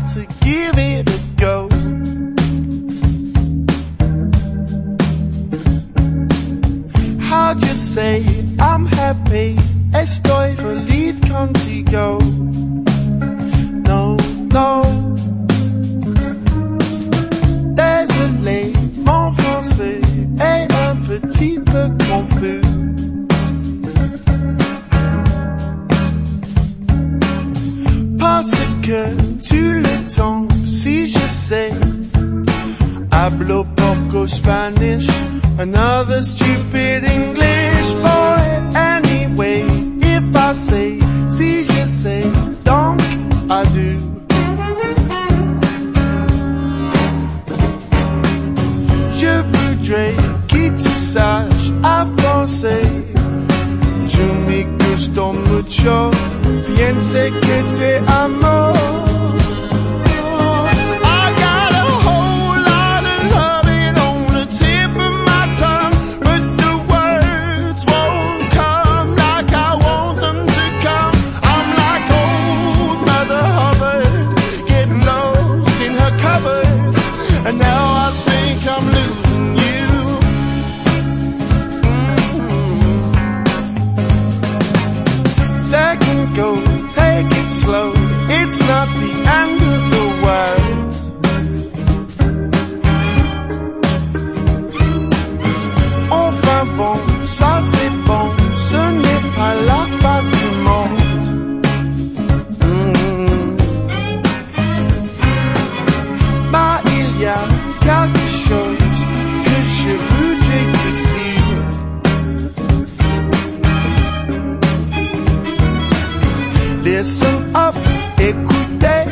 to give it a go. How'd you say I'm happy? Estoy tu le temps si je sais. Hablo poco Spanish, another stupid English boy. Anyway, if I say si je sais, donc I do. Je voudrais que tu saches à français. Tu me gusto mucho, bien sé que écoutait